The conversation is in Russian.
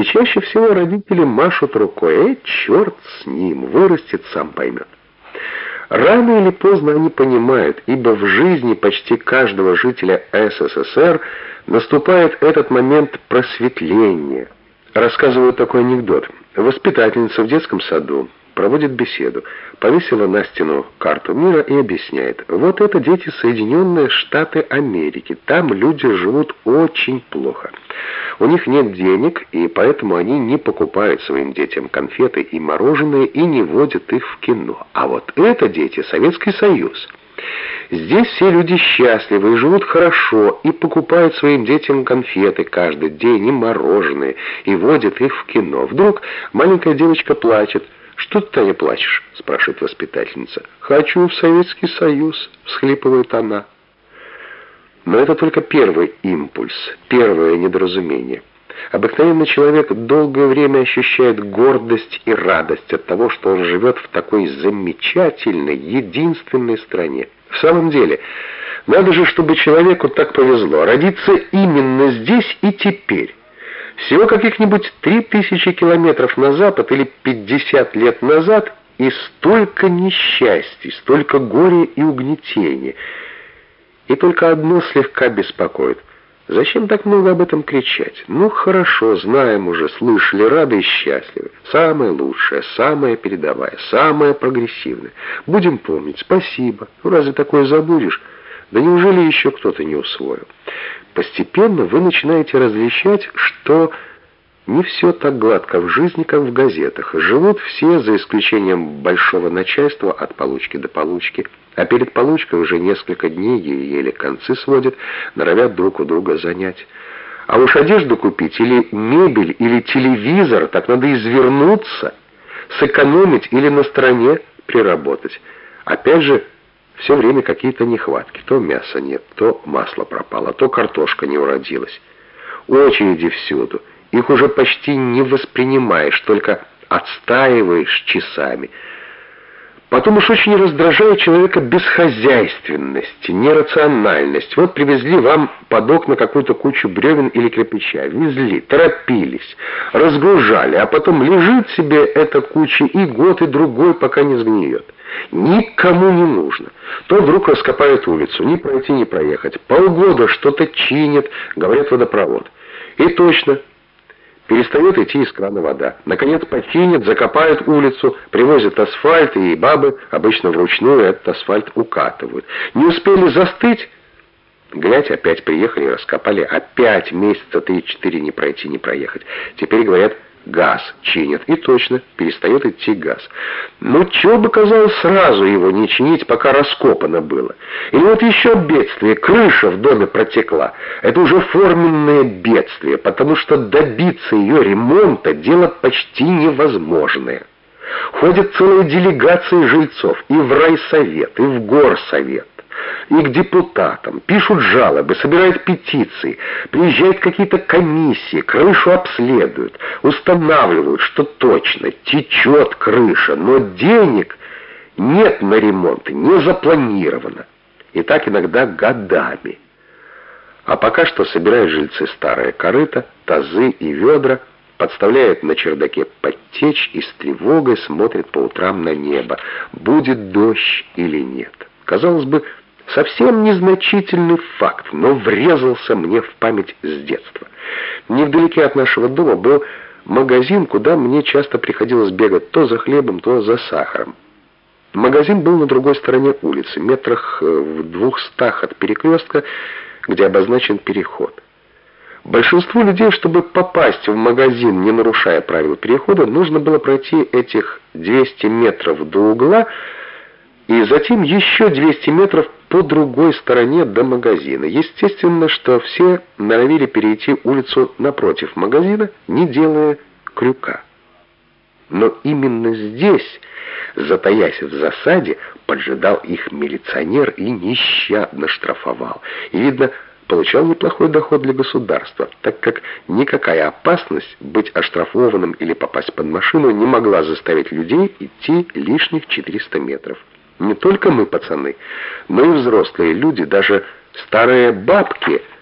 И чаще всего родители машут рукой, «Эй, черт с ним, вырастет, сам поймет». Рано или поздно они понимают, ибо в жизни почти каждого жителя СССР наступает этот момент просветления. Рассказывают такой анекдот. Воспитательница в детском саду проводит беседу, повесила на стену карту мира и объясняет. Вот это дети Соединенные Штаты Америки. Там люди живут очень плохо. У них нет денег, и поэтому они не покупают своим детям конфеты и мороженое и не водят их в кино. А вот это дети Советский Союз. Здесь все люди счастливы и живут хорошо, и покупают своим детям конфеты каждый день и мороженое, и водят их в кино. Вдруг маленькая девочка плачет. «Что ты, Таня, плачешь?» — спрашивает воспитательница. «Хочу в Советский Союз», — всхлипывает она. Но это только первый импульс, первое недоразумение. Обыкновенно человек долгое время ощущает гордость и радость от того, что он живет в такой замечательной, единственной стране. В самом деле, надо же, чтобы человеку так повезло, родиться именно здесь и теперь. Всего каких-нибудь три тысячи километров на запад или пятьдесят лет назад и столько несчастий, столько горя и угнетения. И только одно слегка беспокоит. Зачем так много об этом кричать? Ну, хорошо, знаем уже, слышали, рады и счастливы. Самое лучшее, самое передовое, самое прогрессивное. Будем помнить, спасибо. Ну, разве такое забудешь? Да неужели еще кто-то не усвоил? Постепенно вы начинаете различать, что не все так гладко в жизни, как в газетах. Живут все, за исключением большого начальства, от получки до получки. А перед получкой уже несколько дней еле концы сводят, норовят друг у друга занять. А уж одежду купить, или мебель, или телевизор, так надо извернуться, сэкономить или на стороне приработать. Опять же, все время какие-то нехватки. То мяса нет, то масло пропало, то картошка не уродилась. Очереди всюду. Их уже почти не воспринимаешь, только отстаиваешь часами. Потом уж очень раздражает человека бесхозяйственность, нерациональность. Вот привезли вам под окна какую-то кучу бревен или кирпича. Везли, торопились, разгружали, а потом лежит себе эта куча и год, и другой, пока не сгниет. Никому не нужно. То вдруг раскопают улицу, ни пройти, ни проехать. Полгода что-то чинят, говорят водопровод. И точно, перестает идти из крана вода. Наконец починят, закопают улицу, привозят асфальт, и бабы обычно вручную этот асфальт укатывают. Не успели застыть, глядь, опять приехали и раскопали. Опять месяца три-четыре не пройти, не проехать. Теперь говорят газ чинят. И точно, перестает идти газ. Но чего бы, казалось, сразу его не чинить, пока раскопано было? Или вот еще бедствие, крыша в доме протекла. Это уже форменное бедствие, потому что добиться ее ремонта – дело почти невозможное. Ходят целые делегации жильцов и в райсовет, и в горсовет и к депутатам, пишут жалобы, собирают петиции, приезжают какие-то комиссии, крышу обследуют, устанавливают, что точно течет крыша, но денег нет на ремонт, не запланировано. И так иногда годами. А пока что собирают жильцы старое корыто, тазы и ведра, подставляют на чердаке подтечь и с тревогой смотрят по утрам на небо, будет дождь или нет. Казалось бы, Совсем незначительный факт, но врезался мне в память с детства. Невдалеке от нашего дома был магазин, куда мне часто приходилось бегать то за хлебом, то за сахаром. Магазин был на другой стороне улицы, метрах э, в двухстах от перекрестка, где обозначен переход. Большинству людей, чтобы попасть в магазин, не нарушая правил перехода, нужно было пройти этих 200 метров до угла, и затем еще 200 метров по другой стороне до магазина. Естественно, что все норовили перейти улицу напротив магазина, не делая крюка. Но именно здесь, затаясь в засаде, поджидал их милиционер и нещадно штрафовал. И, видно, получал неплохой доход для государства, так как никакая опасность быть оштрафованным или попасть под машину не могла заставить людей идти лишних 400 метров. Не только мы, пацаны, но и взрослые люди, даже старые бабки –